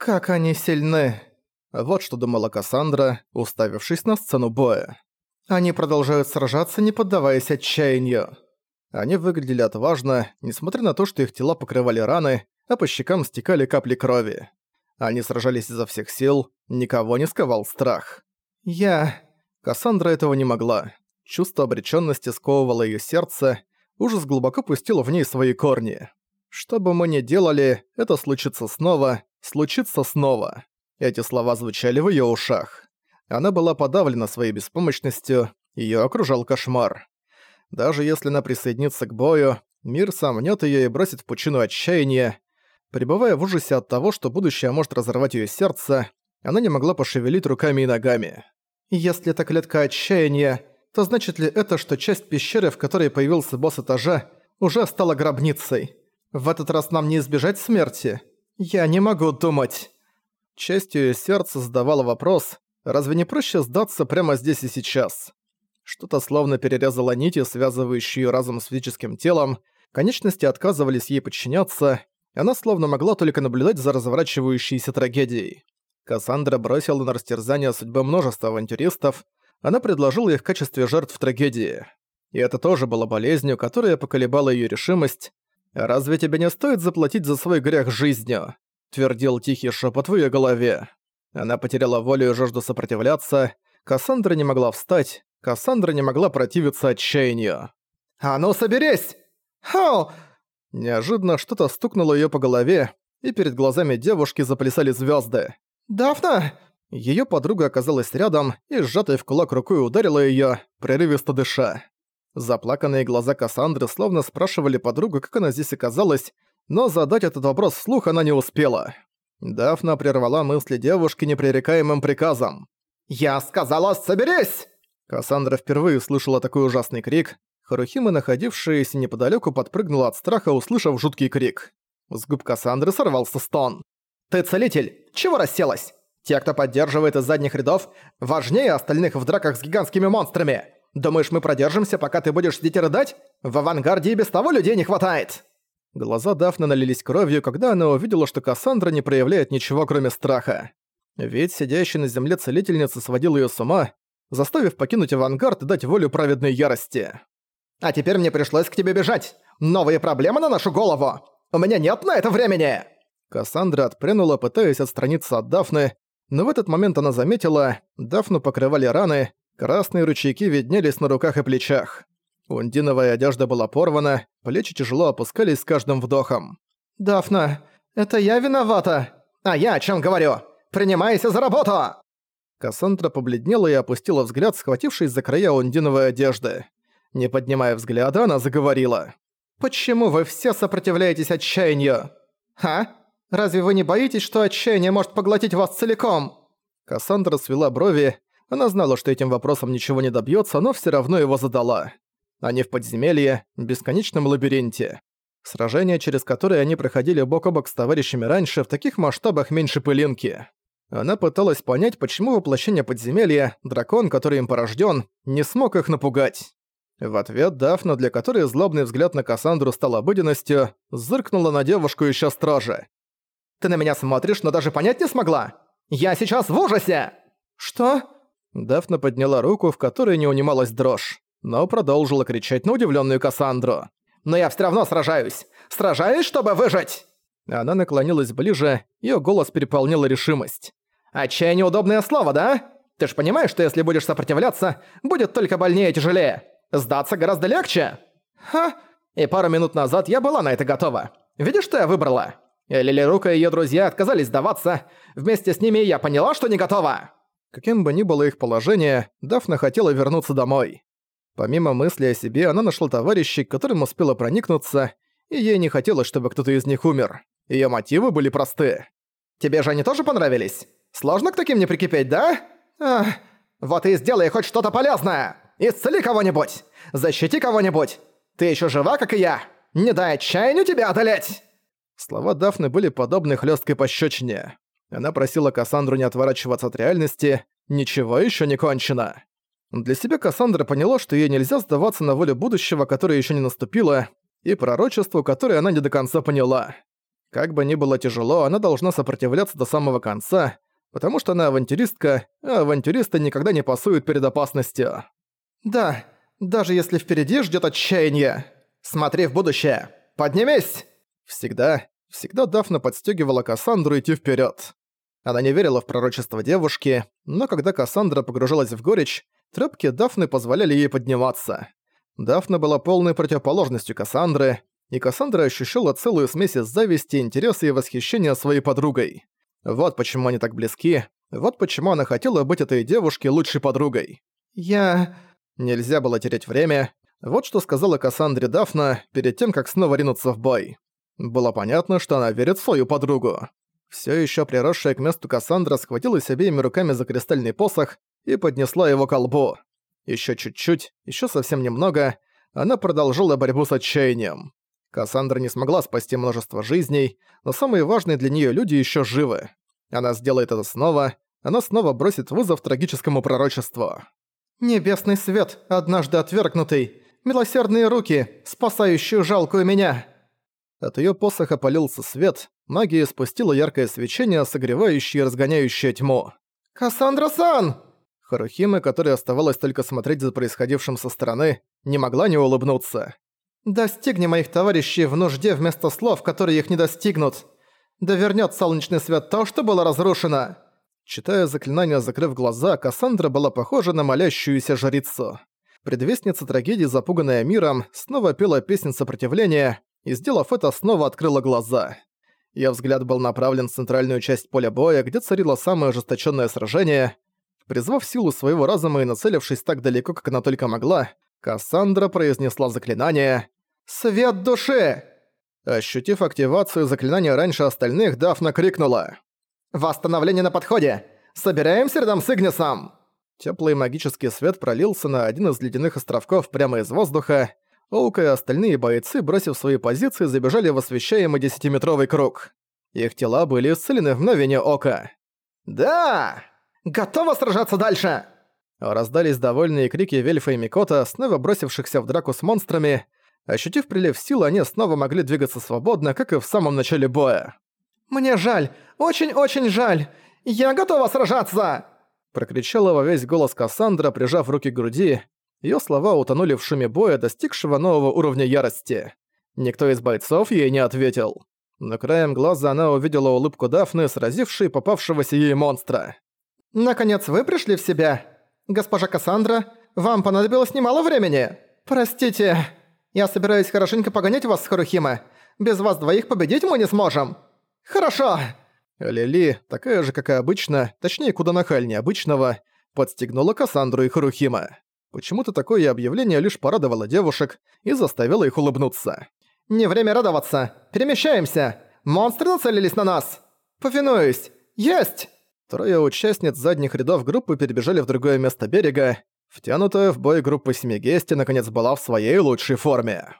Как они сильны. Вот что думала Кассандра, уставившись на сцену боя. Они продолжают сражаться, не поддаваясь отчаянию. Они выглядели отважно, несмотря на то, что их тела покрывали раны, а по щекам стекали капли крови. Они сражались изо всех сил, никого не сковал страх. Я... Кассандра этого не могла. Чувство обречённости сковывало её сердце, ужас глубоко пустил в ней свои корни. Что бы мы ни делали, это случится снова, случится снова. Эти слова звучали в её ушах. Она была подавлена своей беспомощностью, её окружал кошмар. Даже если она присоединится к бою, мир сомнёт её и бросит в пучину отчаяния. Пребывая в ужасе от того, что будущее может разорвать её сердце, она не могла пошевелить руками и ногами. Если это клетка отчаяния, то значит ли это, что часть пещеры, в которой появился босс этажа, уже стала гробницей? В этот раз нам не избежать смерти? Я не могу думать. Частью сердца задавало вопрос, разве не проще сдаться прямо здесь и сейчас? Что-то словно перерезало нити, связывающие разум с физическим телом, конечности отказывались ей подчиняться, она словно могла только наблюдать за разворачивающейся трагедией. Кассандра бросила на растерзание судьбы множества авантюристов, она предложила их в качестве жертв трагедии. И это тоже было болезнью, которая поколебала её решимость. «Разве тебе не стоит заплатить за свой грех жизнью?» — твердил тихий шепот в её голове. Она потеряла волю и жажду сопротивляться. Кассандра не могла встать. Кассандра не могла противиться отчаянию. «А ну, соберись!» «Хау!» Неожиданно что-то стукнуло её по голове, и перед глазами девушки заплясали звёзды. «Дафна!» Её подруга оказалась рядом и сжатой в кулак рукой ударила её, прерывисто дыша. Заплаканные глаза Кассандры словно спрашивали подругу, как она здесь оказалась, но задать этот вопрос вслух она не успела. Дафна прервала мысли девушки непререкаемым приказом. «Я сказала, соберись!» Кассандра впервые слышала такой ужасный крик. Харухима, находившаяся неподалёку, подпрыгнула от страха, услышав жуткий крик. С губ Кассандры сорвался стон. «Ты целитель! Чего расселась? Те, кто поддерживает из задних рядов, важнее остальных в драках с гигантскими монстрами! Думаешь, мы продержимся, пока ты будешь сидеть и рыдать? В авангарде и без того людей не хватает!» Глаза Дафны налились кровью, когда она увидела, что Кассандра не проявляет ничего, кроме страха. Ведь сидящая на земле целительница сводил её с ума, заставив покинуть авангард и дать волю праведной ярости. «А теперь мне пришлось к тебе бежать! Новые проблемы на нашу голову! У меня нет на это времени!» Кассандра отпрянула, пытаясь отстраниться от Дафны, но в этот момент она заметила, Дафну покрывали раны, красные ручейки виднелись на руках и плечах. Ундиновая одежда была порвана, плечи тяжело опускались с каждым вдохом. «Дафна, это я виновата!» «А я о чем говорю? Принимайся за работу!» Кассандра побледнела и опустила взгляд, схватившись за края ундиновой одежды. Не поднимая взгляда, она заговорила. «Почему вы все сопротивляетесь отчаянию? А? Разве вы не боитесь, что отчаяние может поглотить вас целиком?» Кассандра свела брови. Она знала, что этим вопросом ничего не добьется, но все равно его задала. Они в подземелье, в бесконечном лабиринте. Сражение, через которое они проходили бок о бок с товарищами раньше, в таких масштабах меньше пылинки. Она пыталась понять, почему воплощение подземелья, дракон, который им порожден, не смог их напугать. В ответ Дафна, для которой злобный взгляд на Кассандру стал обыденностью, зыркнула на девушку еще строже. Ты на меня смотришь, но даже понять не смогла? Я сейчас в ужасе!» «Что?» Дафна подняла руку, в которой не унималась дрожь, но продолжила кричать на удивленную Кассандру. «Но я все равно сражаюсь! Сражаюсь, чтобы выжить!» Она наклонилась ближе, ее голос переполнила решимость. «Отчаяние удобное слово, да? Ты ж понимаешь, что если будешь сопротивляться, будет только больнее и тяжелее. Сдаться гораздо легче!» «Ха! И пару минут назад я была на это готова. Видишь, что я выбрала? Лилирука и её друзья отказались сдаваться. Вместе с ними я поняла, что не готова. Каким бы ни было их положение, Дафна хотела вернуться домой. Помимо мысли о себе, она нашла товарищей, к которым успела проникнуться, и ей не хотелось, чтобы кто-то из них умер. Её мотивы были просты. «Тебе же они тоже понравились? Сложно к таким не прикипеть, да? Ах, вот и сделай хоть что-то полезное! Исцели кого-нибудь! Защити кого-нибудь! Ты ещё жива, как и я! Не дай отчаянию тебя одолеть!» Слова Дафны были подобны хлёсткой пощечине. Она просила Кассандру не отворачиваться от реальности, ничего ещё не кончено. Для себя Кассандра поняла, что ей нельзя сдаваться на волю будущего, которое ещё не наступило, и пророчеству, которое она не до конца поняла. Как бы ни было тяжело, она должна сопротивляться до самого конца, потому что она авантюристка, а авантюристы никогда не пасуют перед опасностью. «Да, даже если впереди ждёт отчаяние. Смотри в будущее. Поднимись!» Всегда, всегда Дафна подстёгивала Кассандру идти вперёд. Она не верила в пророчество девушки, но когда Кассандра погружалась в горечь, трёпки Дафны позволяли ей подниматься. Дафна была полной противоположностью Кассандры, и Кассандра ощущала целую смесь из зависти, интереса и восхищения своей подругой. Вот почему они так близки, вот почему она хотела быть этой девушке лучшей подругой. «Я...» Нельзя было терять время. Вот что сказала Кассандре Дафна перед тем, как снова ринуться в бой. Было понятно, что она верит в свою подругу. Всё ещё приросшая к месту Кассандра схватилась обеими руками за кристальный посох и поднесла его к лбу. Ещё чуть-чуть, ещё совсем немного, она продолжила борьбу с отчаянием. Кассандра не смогла спасти множество жизней, но самые важные для неё люди ещё живы. Она сделает это снова, она снова бросит вызов трагическому пророчеству. «Небесный свет, однажды отвергнутый, милосердные руки, спасающие жалкую меня!» От её посоха полился свет, магия спустила яркое свечение, согревающее и разгоняющее тьму. «Кассандра-сан!» Харухима, которая оставалась только смотреть за происходившим со стороны, не могла не улыбнуться. «Достигни моих товарищей в нужде вместо слов, которые их не достигнут. Да вернёт солнечный свет то, что было разрушено!» Читая заклинание, закрыв глаза, Кассандра была похожа на молящуюся жрицу. Предвестница трагедии, запуганная миром, снова пела песнь сопротивления и, сделав это, снова открыла глаза. Её взгляд был направлен в центральную часть поля боя, где царило самое ожесточённое сражение. Призвав силу своего разума и нацелившись так далеко, как она только могла, Кассандра произнесла заклинание «Свет души!». Ощутив активацию заклинания раньше остальных, Дафна крикнула «Восстановление на подходе! Собираемся рядом с Игнисом!» Теплый магический свет пролился на один из ледяных островков прямо из воздуха. Оука и остальные бойцы, бросив свои позиции, забежали в освещаемый десятиметровый круг. Их тела были исцелены в мгновение ока. «Да! Готова сражаться дальше!» Раздались довольные крики Вельфа и Микота, снова бросившихся в драку с монстрами. Ощутив прилив сил, они снова могли двигаться свободно, как и в самом начале боя. «Мне жаль! Очень-очень жаль! Я готова сражаться!» Прокричала во весь голос Кассандра, прижав руки к груди. Её слова утонули в шуме боя, достигшего нового уровня ярости. Никто из бойцов ей не ответил. Но краем глаза она увидела улыбку Дафны, сразившей попавшегося ей монстра. «Наконец вы пришли в себя?» «Госпожа Кассандра, вам понадобилось немало времени. Простите, я собираюсь хорошенько погонять вас с Харухима. Без вас двоих победить мы не сможем. Хорошо!» Лили, такая же, как и обычно, точнее, куда нахальнее обычного, подстегнула Кассандру и Харухима. Почему-то такое объявление лишь порадовало девушек и заставило их улыбнуться. «Не время радоваться! Перемещаемся! Монстры нацелились на нас! Повинуюсь! Есть!» Трое участниц задних рядов группы перебежали в другое место берега. Втянутая в бой группа Семигести наконец была в своей лучшей форме.